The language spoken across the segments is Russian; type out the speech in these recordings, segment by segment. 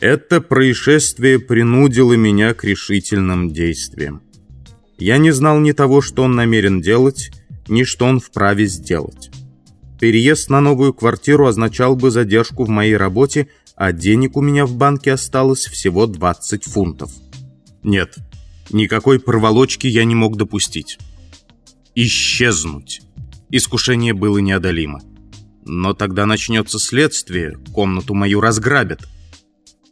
Это происшествие принудило меня к решительным действиям. Я не знал ни того, что он намерен делать, ни что он вправе сделать. Переезд на новую квартиру означал бы задержку в моей работе, а денег у меня в банке осталось всего 20 фунтов. Нет, никакой проволочки я не мог допустить. Исчезнуть. Искушение было неодолимо. Но тогда начнется следствие, комнату мою разграбят.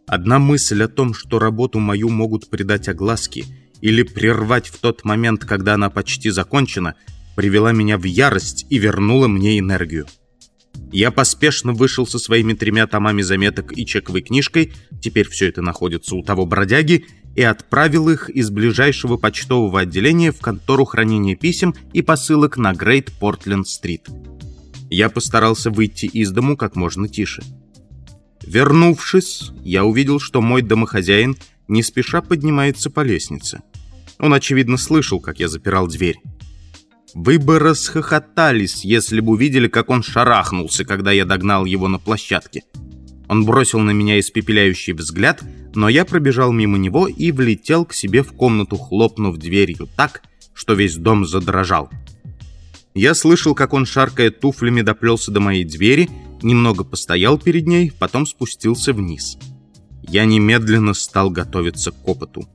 Одна мысль о том, что работу мою могут придать огласке или прервать в тот момент, когда она почти закончена, привела меня в ярость и вернула мне энергию. Я поспешно вышел со своими тремя томами заметок и чековой книжкой, теперь все это находится у того бродяги, и отправил их из ближайшего почтового отделения в контору хранения писем и посылок на Грейт Портленд-стрит. Я постарался выйти из дому как можно тише. Вернувшись, я увидел, что мой домохозяин не спеша поднимается по лестнице. Он, очевидно, слышал, как я запирал дверь. Вы бы расхохотались, если бы увидели, как он шарахнулся, когда я догнал его на площадке. Он бросил на меня испепеляющий взгляд, но я пробежал мимо него и влетел к себе в комнату, хлопнув дверью так, что весь дом задрожал. Я слышал, как он, шаркая туфлями, доплелся до моей двери, немного постоял перед ней, потом спустился вниз. Я немедленно стал готовиться к опыту.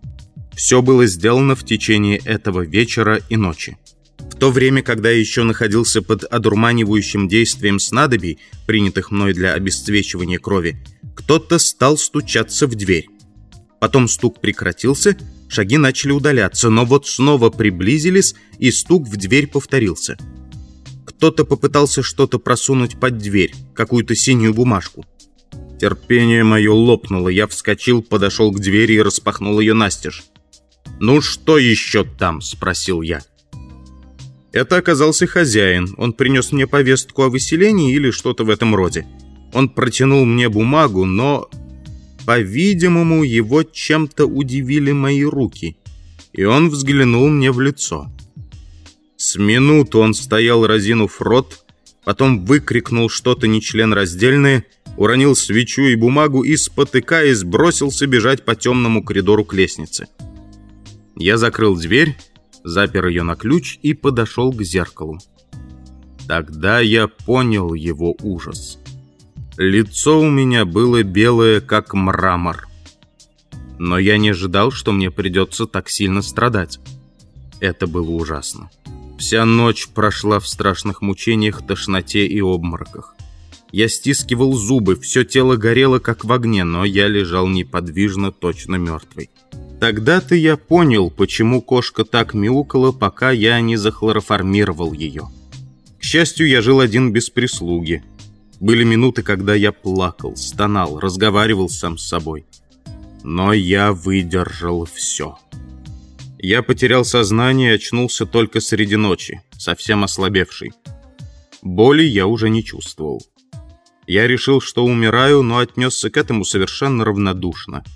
Все было сделано в течение этого вечера и ночи. В то время, когда я еще находился под одурманивающим действием снадобий, принятых мной для обесцвечивания крови, кто-то стал стучаться в дверь. Потом стук прекратился, шаги начали удаляться, но вот снова приблизились, и стук в дверь повторился. Кто-то попытался что-то просунуть под дверь, какую-то синюю бумажку. Терпение мое лопнуло, я вскочил, подошел к двери и распахнул ее настежь. «Ну что еще там?» — спросил я. Это оказался хозяин. Он принес мне повестку о выселении или что-то в этом роде. Он протянул мне бумагу, но, по-видимому, его чем-то удивили мои руки. И он взглянул мне в лицо. С минуту он стоял, разинув рот, потом выкрикнул что-то нечленораздельное, уронил свечу и бумагу и, спотыкаясь, бросился бежать по темному коридору к лестнице. Я закрыл дверь запер ее на ключ и подошел к зеркалу. Тогда я понял его ужас. Лицо у меня было белое, как мрамор. Но я не ожидал, что мне придется так сильно страдать. Это было ужасно. Вся ночь прошла в страшных мучениях, тошноте и обмороках. Я стискивал зубы, все тело горело, как в огне, но я лежал неподвижно, точно мертвый. Тогда-то я понял, почему кошка так мяукала, пока я не захлороформировал ее. К счастью, я жил один без прислуги. Были минуты, когда я плакал, стонал, разговаривал сам с собой. Но я выдержал все. Я потерял сознание и очнулся только среди ночи, совсем ослабевший. Боли я уже не чувствовал. Я решил, что умираю, но отнесся к этому совершенно равнодушно –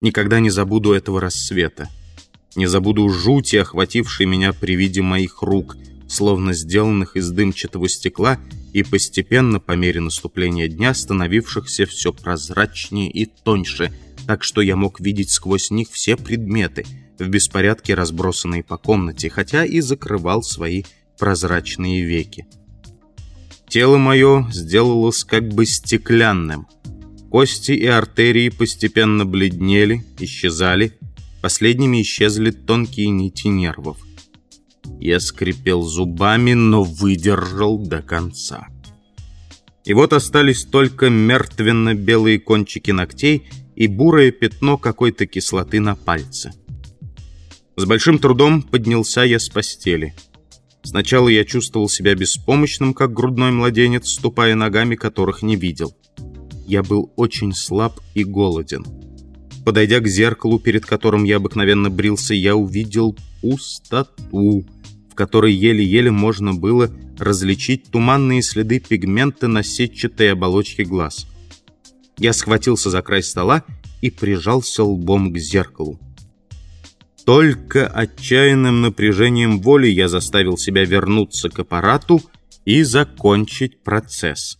Никогда не забуду этого рассвета. Не забуду жути, охватившей меня при виде моих рук, словно сделанных из дымчатого стекла и постепенно, по мере наступления дня, становившихся все прозрачнее и тоньше, так что я мог видеть сквозь них все предметы, в беспорядке разбросанные по комнате, хотя и закрывал свои прозрачные веки. Тело мое сделалось как бы стеклянным — Кости и артерии постепенно бледнели, исчезали. Последними исчезли тонкие нити нервов. Я скрипел зубами, но выдержал до конца. И вот остались только мертвенно-белые кончики ногтей и бурое пятно какой-то кислоты на пальце. С большим трудом поднялся я с постели. Сначала я чувствовал себя беспомощным, как грудной младенец, ступая ногами, которых не видел я был очень слаб и голоден. Подойдя к зеркалу, перед которым я обыкновенно брился, я увидел пустоту, в которой еле-еле можно было различить туманные следы пигмента на сетчатой оболочке глаз. Я схватился за край стола и прижался лбом к зеркалу. Только отчаянным напряжением воли я заставил себя вернуться к аппарату и закончить процесс.